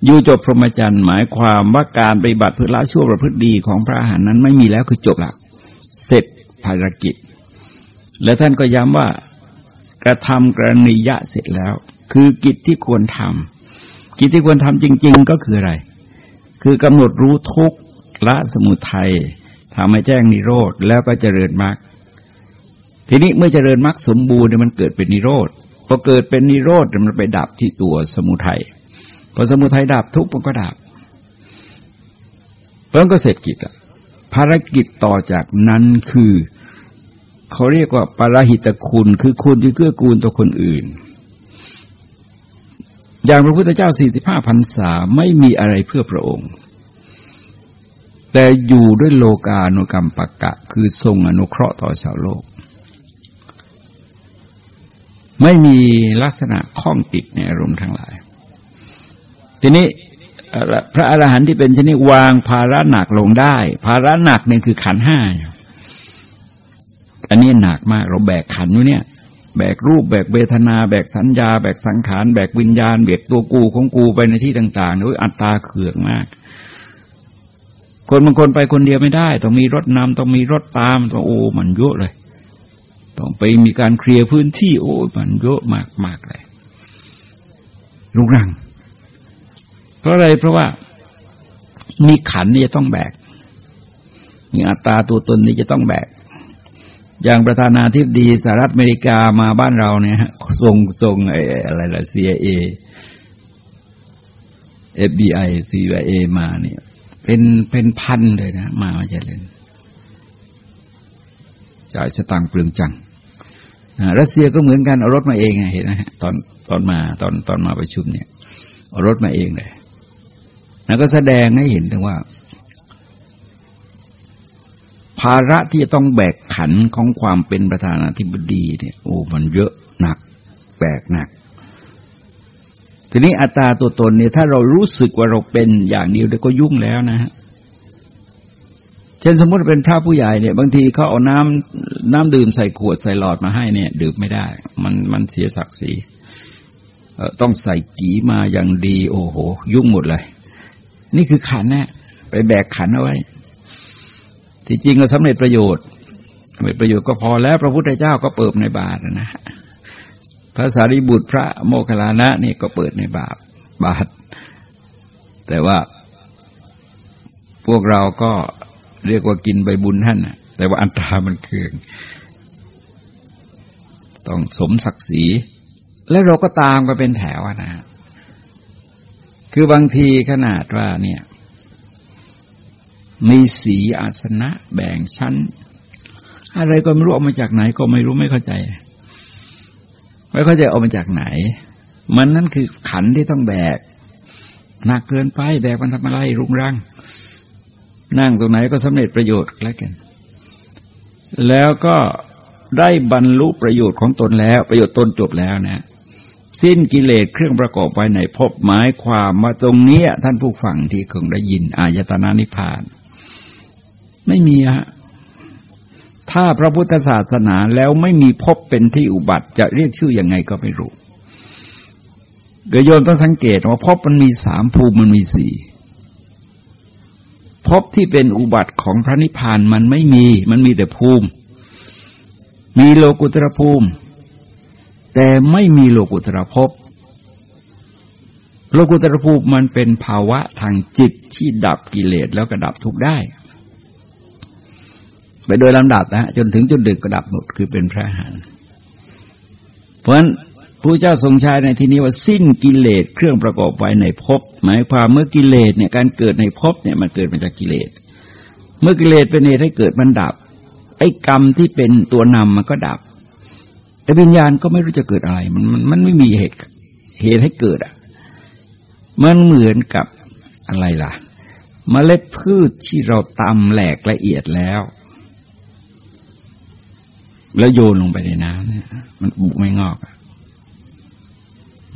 อยู่จบพรหมจรรย์หมายความว่าการปฏิบัติเพื่อละชั่วประพฤติดีของพระอรหันต์นั้นไม่มีแล้วคือจบละเสร็จภารกิจ และท่านก็ย้ำว่ากระทำกรณียะเสร็จแล้ว คือกิจที่ควรทำกิจที่ควรทำจริง ๆ ก็คืออะไร คือกำหนดรู้ทุกละสมุทัยทำให้แจ้งนิโรธแล้วก็เจริญมรรคทีนี้เมื่อเจริญมรรคสมบูรณ์มันเกิดเป็นนิโรธพอเกิดเป็นนิโรธมันไปดับที่ตัวสมุทัยพอสมุทัยดับทุกข์มันก็ดับเพราะก็เสร็จกิจอะภารกิจต่อจากนั้นคือเขาเรียกว่าปราหิตคุณคือคุณที่เกื้อกูลต่อคนอื่น อย่างพระพุทธเจ้าสี่สิบห้าพรรษาไม่มีอะไรเพื่อพระองค์ แต่อยู่ด้วยโลกาโนกรรมปะกะ คือทรงอนุเคราะห์ต่อชาวโลก ไม่มีลักษณะข้องติดในอารมณ์ทั้งหลาย ทีนี้พระอรหันต์ที่เป็นชนิดวางภาระหนักลงได้ ภาระหนักเนี่ยคือขันห้าอันนี้หนักมากเราแบกขันอยู่เนี่ย แบกรูปแบกเวทนา แบกสัญญา แบกสังขาร แบกวิญญาณ แบกตัวกูของกูไปในที่ต่างๆโดยอัตตาเขื่องมาก คนบางคนไปคนเดียวไม่ได้ ต้องมีรถนำต้องมีรถตามต้องโอ้มันเยอะเลย ต้องไปมีการเคลียร์พื้นที่ โอ้มันเยอะมากมากเลยรุงรังพราะอะไรเพราะว่ามีขันนี่จะต้องแบกมีอัตตาตัวตนนี่จะต้องแบก อย่างประธานาธิบดีสหรัฐอเมริกามาบ้านเราเนี่ยส่งส่งอะไรล่ะ CIA FBI CIA มาเนี่ยเป็นเป็นพันเลยนะ มาจะเล่นจ่ายสตางค์เปลืองจังรัสเซียก็เหมือนกันเอารถมาเองเห็นไหมตอนตอนมาตอนตอนมาประชุมเนี่ยเอารถมาเองเลยแล้วก็แสดงให้เห็นถึงว่า ภาระที่จะต้องแบกขันของความเป็นประธานาธิบดีเนี่ยโอ้มันเยอะหนักแบกหนัก ทีนี้อัตราตัวตนเนี่ยถ้าเรารู้สึกว่าเราเป็นอย่างเดียวเดี๋ยวก็ยุ่งแล้วนะฮะเช่นสมมติเป็นพระผู้ใหญ่เนี่ย บางทีเขาเอาน้ำน้ำดื่มใส่ขวดใส่หลอดมาให้เนี่ย ดื่มไม่ได้ มันมันเสียศักดิ์ศรีต้องใส่กีมาอย่างดี โอ้โห ยุ่งหมดเลย นี่คือขันนะไปแบกขันเอาไว้ ที่จริงก็สำเร็จประโยชน์สำเร็จประโยชน์ก็พอแล้ว พระพุทธเจ้าก็เปิดในบาทนะพระสารีบุตรพระโมคคัลลานะนี่ก็เปิดในบาทบาท แต่ว่าพวกเราก็เรียกว่ากินใบบุญท่านนะแต่ว่าอันตรามันเคือง ต้องสมศักดิ์ศรี แล้วเราก็ตามกันเป็นแถวนะ คือบางทีขนาดว่าเนี่ย มีสีอาสนะแบ่งชั้น อะไรก็ไม่รู้เอามาจากไหนก็ไม่รู้ไม่เข้าใจ ไม่เข้าใจเอามาจากไหน มันนั่นคือขันที่ต้องแบกหนักเกินไปแบกมันทำอะไรรุงรังนั่งตรงไหนก็สำเร็จประโยชน์แล้วกัน แล้วก็ได้บรรลุประโยชน์ของตนแล้ว ประโยชน์ตนจบแล้วนะ สิ้นกิเลสเครื่องประกอบไปในพบหมายความมาตรงนี้ท่านผู้ฟังที่คงได้ยินอายตนะนิพพาน ไม่มีฮะถ้าพระพุทธศาสนาแล้วไม่มีพบเป็นที่อุบัติ จะเรียกชื่ออยังไงก็ไม่รู้กโยนต้องสังเกตว่าพบมันมีสามภูมิมันมีสี่พบที่เป็นอุบัติของพระนิพพานมันไม่มี มันมีแต่ภูมิ มีโลกุตรภูมิ แต่ไม่มีโลกุตระภพโลกุตระภูมิมันเป็นภาวะทางจิตที่ดับกิเลสแล้วก็ดับทุกข์ได้ ไปโดยลำดับนะจนถึงจุดดึกก็ดับหมดคือเป็นพระหันเพราะฉะนั้นพระเจ้าทรงใช้ในที่นี้ว่าสิ้นกิเลสเครื่องประกอบไว้ในภพหมายความเมื่อกิเลสเนี่ยการเกิดในภพเนี่ยมันเกิดมาจากกิเลส เมื่อกิเลสเป็นเหตุให้เกิดมันดับ ไอ้กรรมที่เป็นตัวนำมันก็ดับ แต่วิญญาณก็ไม่รู้จะเกิดอะไรมันมันมันไม่มีเหตุเหตุให้เกิดอะ มันเหมือนกับอะไรล่ะมเมล็ดพืชที่เราตำแหลกละเอียดแล้ว แล้วโยนลงไปในน้ำเนี่ย มันปลูกไม่งอก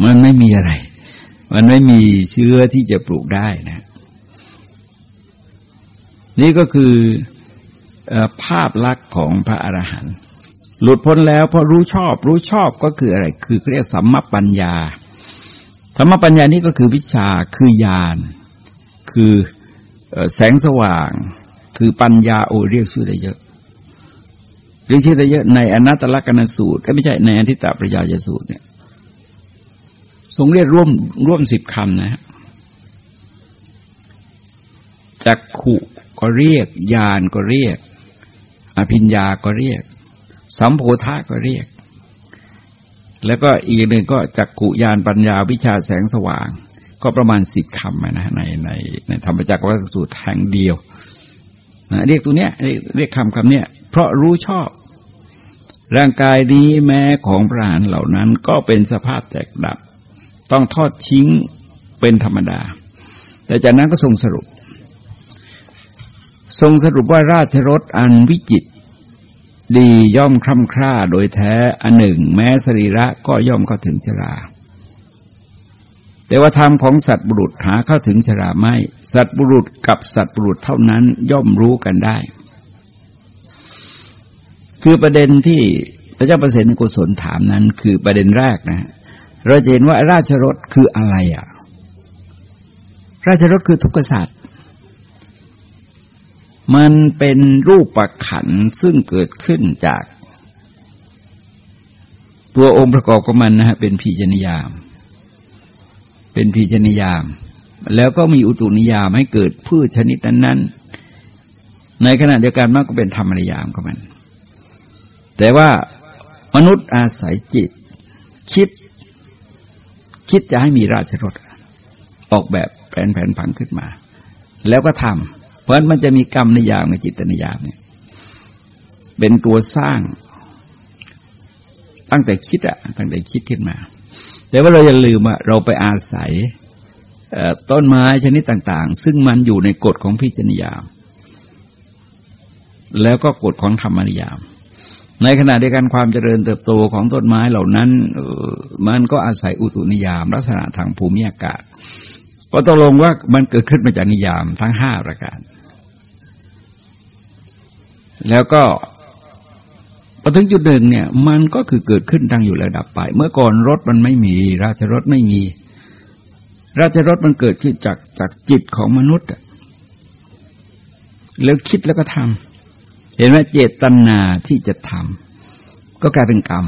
มันไม่มีอะไร มันไม่มีเชื้อที่จะปลูกได้นะ นี่ก็คือภาพลักษณ์ของพระอรหันต์หลุดพ้นแล้วเพราะรู้ชอบ รู้ชอบก็คืออะไร คือเรียกสัมมาปัญญาสัมมาปัญญานี่ก็คือวิชาคือญาณคือแสงสว่าง คือปัญญาโอเรียกชื่อได้เยอะ เรียกชื่อได้เยอะในอนัตตลกนสูตรไม่ใช่ในอธิตตปริยายสูตรเนี่ยทรงเรียกร่วมร่วมสิบคำนะฮะจักขุก็เรียก ญาณก็เรียก อภิญญาก็เรียก สัมโพธาก็เรียก แล้วก็อีกหนึ่งก็จักขุญาณปัญญาวิชาแสงสว่าง ก็ประมาณสิบคำนะในในในธรรมจักรวัสูตรแห่งเดียวนะเรียกตัวเนี้ยเรียกคำคำเนี้ยเพราะรู้ชอบ ร่างกายนี้แม้ของพระหานเหล่านั้นก็เป็นสภาพแตกดับ ต้องทอดทิ้งเป็นธรรมดา แต่จากนั้นก็ทรงสรุป ทรงสรุปว่าราชรถอันวิจิตดีย่อมคร่ำคร่าโดยแท้อันหนึ่ง แม้สรีระก็ย่อมเข้าถึงชรา แต่ว่าธรรมของสัตว์บุรุษหาเข้าถึงชราไม่ สัตว์บุรุษกับสัตว์บุรุษเท่านั้นย่อมรู้กันได้ คือประเด็นที่พระเจ้าประเสริฐกุศลถามนั้น คือประเด็นแรกนะ เราเห็นว่าราชรถคืออะไรอะ ราชรถคือทุกขศาสตร์มันเป็นรูปประขันซึ่งเกิดขึ้นจาก ตัวองค์ประกอบของมันนะฮะเป็นพีจนิยาม เป็นพีจนิยาม แล้วก็มีอุตุนิยามให้เกิดพืชชนิดนั้นๆในขณะเดียวกันมันก็เป็นธรรมนิยามของมัน แต่ว่ามนุษย์อาศัยจิต คิด คิดจะให้มีราชรถออกแบบแผนแผนผังขึ้นมา แล้วก็ทำเพราะมันจะมีกรรมนิยามกับจิตนิยามเนี่ยเป็นตัวสร้าง ตั้งแต่คิดอะตั้งแต่คิดขึ้นมา แต่ว่าเราอย่าลืมว่าเราไปอาศัยต้นไม้ชนิดต่าง ๆ ซึ่งมันอยู่ในกฎของพิจนิยาม แล้วก็กฎของธรรมนิยาม ในขณะเดียวกันความเจริญเติบโตของต้นไม้เหล่านั้นมันก็อาศัยอุตุนิยาม ลักษณะทางภูมิอากาศ ก็ตกลงว่ามันเกิดขึ้นมาจากนิยามทั้งห้าประการ แล้วก็พอถึงจุดหนึ่งเนี่ยมันก็คือเกิดขึ้นตั้งอยู่แล้วดับไป เมื่อก่อนรถมันไม่มี ราชรถไม่มี ราชรถมันเกิดขึ้นจากจากจิตของมนุษย์แล้วคิดแล้วก็ทำ เห็นไหมเจตนาที่จะทำก็กลายเป็นกรรม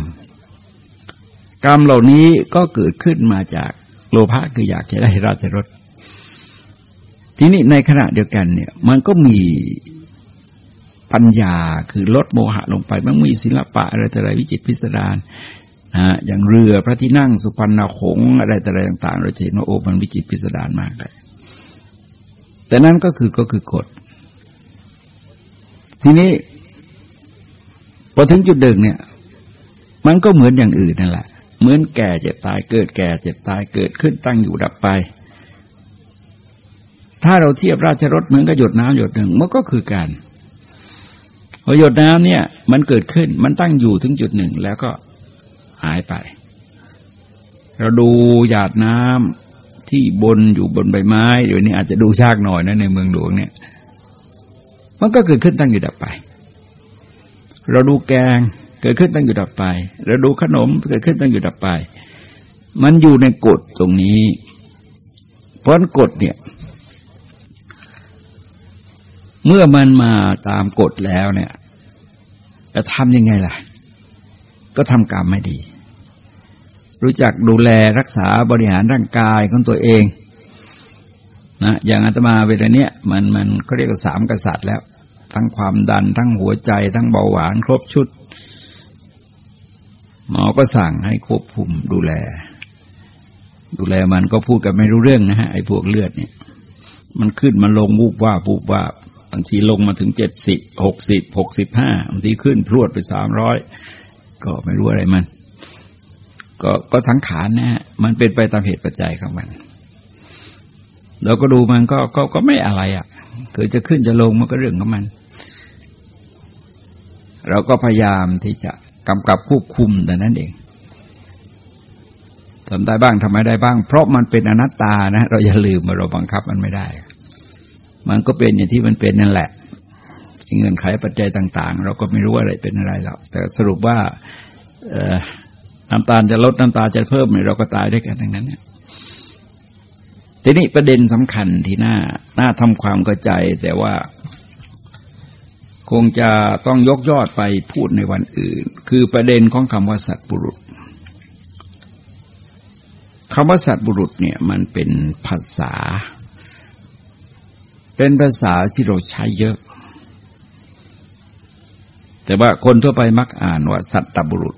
กรรมเหล่านี้ก็เกิดขึ้นมาจากโลภะคืออยากจะได้ราชรถทีนี้ในขณะเดียวกันเนี่ย มันก็มีปัญญาคือลดโมหะลงไป มันมีศิลปะอะไรแต่อะไรวิจิตพิสดารนะอย่างเรือพระที่นั่งสุพรรณหงษ์อะไรแต่อะไรต่างๆ เราจะเห็นว่าโอ้มันวิจิตพิสดารมากเลยแต่นั้นก็คือก็คือกฎ ทีนี้ พอถึงจุดเดิงเนี่ย มันก็เหมือนอย่างอื่นนั่นแหละ เหมือนแก่เจ็บตายเกิดแก่เจ็บตายเกิดขึ้นตั้งอยู่ดับไป ถ้าเราเทียบราชรถเหมือนกับหยดน้ำหยดหนึ่งมันก็คือการพอหยดน้ำเนี่ย มันเกิดขึ้นมันตั้งอยู่ถึงจุดหนึ่งแล้วก็หายไป เราดูหยาดน้ำที่บนอยู่บนใบไม้เดี๋ยวนี้อาจจะดูยากหน่อยนะในเมืองหลวงเนี่ย มันก็เกิดขึ้นตั้งอยู่ดับไป เราดูแกงเกิดขึ้นตั้งอยู่ดับไป เราดูขนมเกิดขึ้นตั้งอยู่ดับไป มันอยู่ในกฎตรงนี้ เพราะกฎเนี่ย เมื่อมันมาตามกฎแล้วเนี่ย จะทำยังไงล่ะ ก็ทำกรรมไม่ดี รู้จักดูแลรักษาบริหารร่างกายของตัวเองนะอย่างอาตมาเวลาเนี้ยมันมันเขาเรียกว่าสามกษัตริย์แล้ว ทั้งความดัน ทั้งหัวใจ ทั้งเบาหวานครบชุด หมอก็สั่งให้ควบคุมดูแล ดูแลมันก็พูดกันไม่รู้เรื่องนะฮะไอ้พวกเลือดเนี่ย มันขึ้นมันลงวูบว่าบูบว่าบางทีลงมาถึงเจ็ดสิบหกสิบหกสิบห้าบางทีขึ้นพรวดไปสามร้อยก็ไม่รู้อะไรมัน ก็ก็สังขารนะฮะมันเป็นไปตามเหตุปัจจัยของมันเราก็ดูมันก็ก็ก็ไม่อะไรอะ่ะคือจะขึ้นจะลงมันก็เรื่องของมัน เราก็พยายามที่จะกำกับควบคุมแต่นั้นเองทำได้บ้างทำไม่ได้บ้าง เพราะมันเป็นอนัตตานะเราอย่าลืมว่าเราบังคับมันไม่ได้ มันก็เป็นอย่างที่มันเป็นนั่นแหละเงินไขปัจจัยต่าง ๆ เราก็ไม่รู้อะไรเป็นอะไรแล้วแต่สรุปว่าน้ำตาลจะลดน้ำตาจะเพิ่มเนี่ยเราก็ตายด้วยกันทั้งนั้นเนี่ยทีนี้ประเด็นสำคัญที่น่าน่าทำความเข้าใจแต่ว่า คงจะต้องยกยอดไปพูดในวันอื่น คือประเด็นของคำว่าสัตบุรุษคำว่าสัตบุรุษเนี่ยมันเป็นภาษา เป็นภาษาที่เราใช้เยอะ แต่ว่าคนทั่วไปมักอ่านว่า สัตตบุรุษ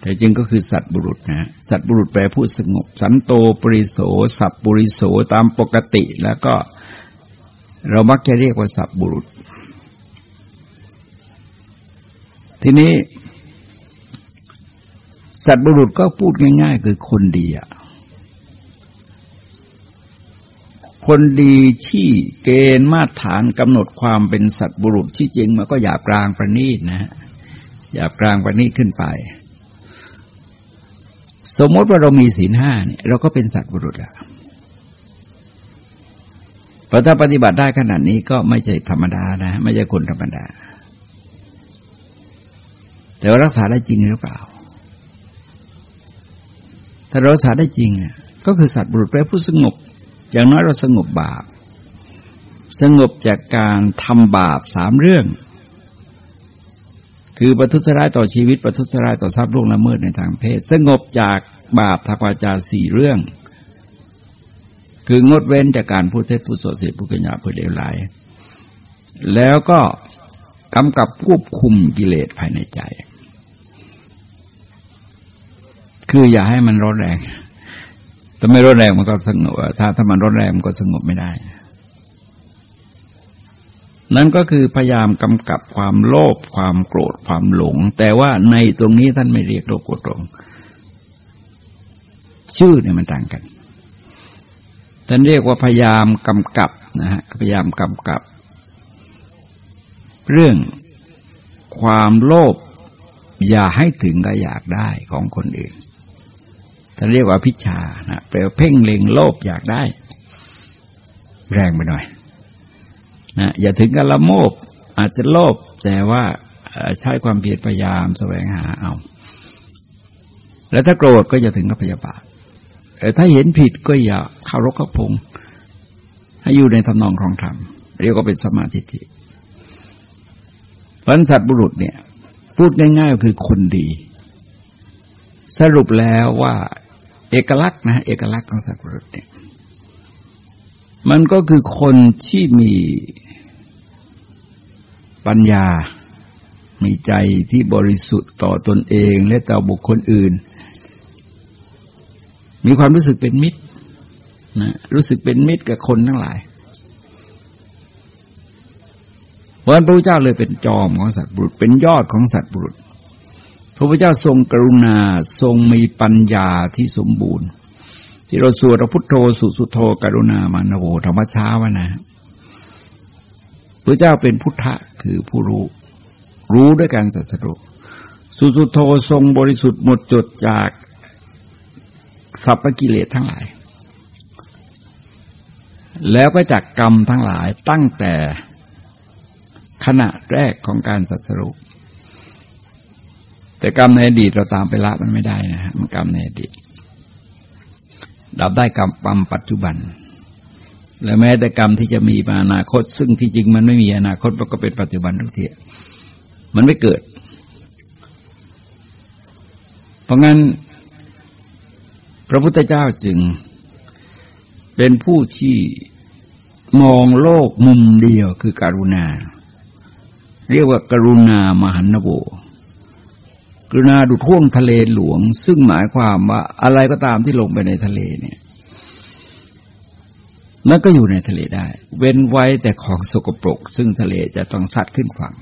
แต่จริงก็คือสัตบุรุษนะสัตบุรุษแปลพูดสงบ สันโตปริโส สัพปริโสตามปกติแล้วก็ เรามักจะเรียกว่าสัพบุรุษ ทีนี้ สัตบุรุษก็พูดง่าย ๆ คือคนดีอะคนดีที่เกณฑ์มาตรฐานกำหนดความเป็นสัตบุรุษที่จริงมันก็หยาบกลางประณีตนะฮะหยาบกลางประณีตขึ้นไป สมมติว่าเรามีศีลห้าเนี่ยเราก็เป็นสัตบุรุษแล้ว พอถ้าปฏิบัติได้ขนาดนี้ก็ไม่ใช่ธรรมดานะ ไม่ใช่คนธรรมดา แต่ว่ารักษาได้จริงหรือเปล่า ถ้ารักษาได้จริงก็คือสัตว์บุรุษแปลผู้สงบ อย่างน้อยเราสงบบาป สงบจากการทำบาปสามเรื่อง คือประทุษร้ายต่อชีวิตประทุษร้ายต่อทรัพย์ล่วงละเมิดในทางเพศ สงบจากบาปทางวาจาสี่เรื่อง คืองดเว้นจากการพูดเท็จพูดโสเสียพูดกัญญาพูดเลวไหลแล้วก็กำกับควบคุมกิเลสภายในใจ คืออย่าให้มันร้อนแรงถ้าไม่ร้อนแรงมันก็สงบถ้าถ้ามันร้อนแรงมันก็สงบไม่ได้ นั่นก็คือพยายามกำกับความโลภความโกรธความหลง แต่ว่าในตรงนี้ท่านไม่เรียกโลภโกรธหลงชื่อเนี่ยมันต่างกัน ท่านเรียกว่าพยายามกำกับนะฮะพยายามกำกับ เรื่องความโลภอย่าให้ถึงก็อยากได้ของคนอื่นท่านเรียกว่าพิชานะแปลว่าเพ่งเล็งโลภอยากได้ แรงไปหน่อยนะอย่าถึงกับละโมบ อาจจะโลภแต่ว่าใช้ความเพียรพยายามแสวงหาเอา แล้วถ้าโกรธก็อย่าถึงกับพยาบาท ถ้าเห็นผิดก็อย่าเข้ารกข้าพงให้อยู่ในทำนองครองธรรมเรียกว่าเป็นสมาธิทิพันสัตว์บุรุษเนี่ย พูดง่ายๆก็คือคนดี สรุปแล้วว่า เอกลักษณ์นะเอกลักษณ์ของสัตว์บุรุษเนี่ยมันก็คือคนที่มีปัญญา มีใจที่บริสุทธิ์ต่อตนเองและต่อบุคคลอื่น มีความรู้สึกเป็นมิตรนะรู้สึกเป็นมิตรกับคนทั้งหลายวันพระพุทธเจ้าเลยเป็นจอมของสัตว์บุรุษ เป็นยอดของสัตว์บุรุษ พระพุทธเจ้าทรงกรุณาทรงมีปัญญาที่สมบูรณ์ ที่เราสวดพระพุทโธสุสุโธกรุณามานโวธรรมชาวนะพระเจ้าเป็นพุทธะคือผู้รู้ รู้ด้วยการสัสรุสุสุโธทรงบริสุทธิ์หมดจดจาก สัพพกิเลสทั้งหลาย แล้วก็จากกรรมทั้งหลายตั้งแต่ขณะแรกของการสัสรุแต่กรรมในอดีตเราตามไปละมันไม่ได้นะฮะมันกรรมในอดีตดับได้กรรมปัมปัจจุบัน และแม้แต่กรรมที่จะมีมาอนาคต ซึ่งที่จริงมันไม่มีอนาคตมันก็เป็นปัจจุบันทุกทีมันไม่เกิด เพราะงั้น พระพุทธเจ้าจึงเป็นผู้ที่มองโลกมุมเดียวคือการุณา เรียกว่ากรุณามหันโวกรุณาดุท่วงทะเลหลวง ซึ่งหมายความว่าอะไรก็ตามที่ลงไปในทะเลเนี่ยแล้วก็อยู่ในทะเลได้ เว้นไว้แต่ของสกปรก ซึ่งทะเลจะต้องซัดขึ้นฝั่ง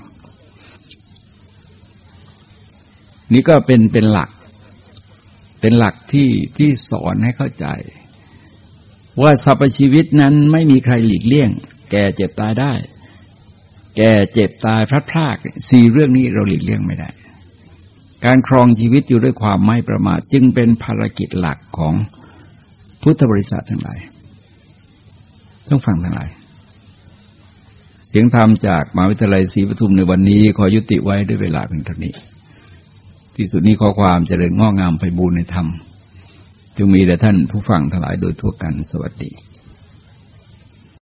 นี่ก็เป็นเป็นหลัก เป็นหลักที่ที่สอนให้เข้าใจ ว่าสรรพชีวิตนั้นไม่มีใครหลีกเลี่ยง แก่เจ็บตายได้ แก่เจ็บตายพลัดพรากสี่เรื่องนี้เราหลีกเลี่ยงไม่ได้ การครองชีวิตอยู่ด้วยความไม่ประมาทจึงเป็นภารกิจหลักของพุทธบริษัททั้งหลายต้องฟังทั้งหลาย เสียงธรรมจากมหาวิทยาลัยศรีปทุมในวันนี้ขอยุติไว้ด้วยเวลาเพียงเท่านี้ ที่สุดนี้ขอความเจริญงอกงามไปบูรณนธรรมจึงมีแด่ท่านผู้ฟังทั้งหลายโดยทั่วกันสวัสดี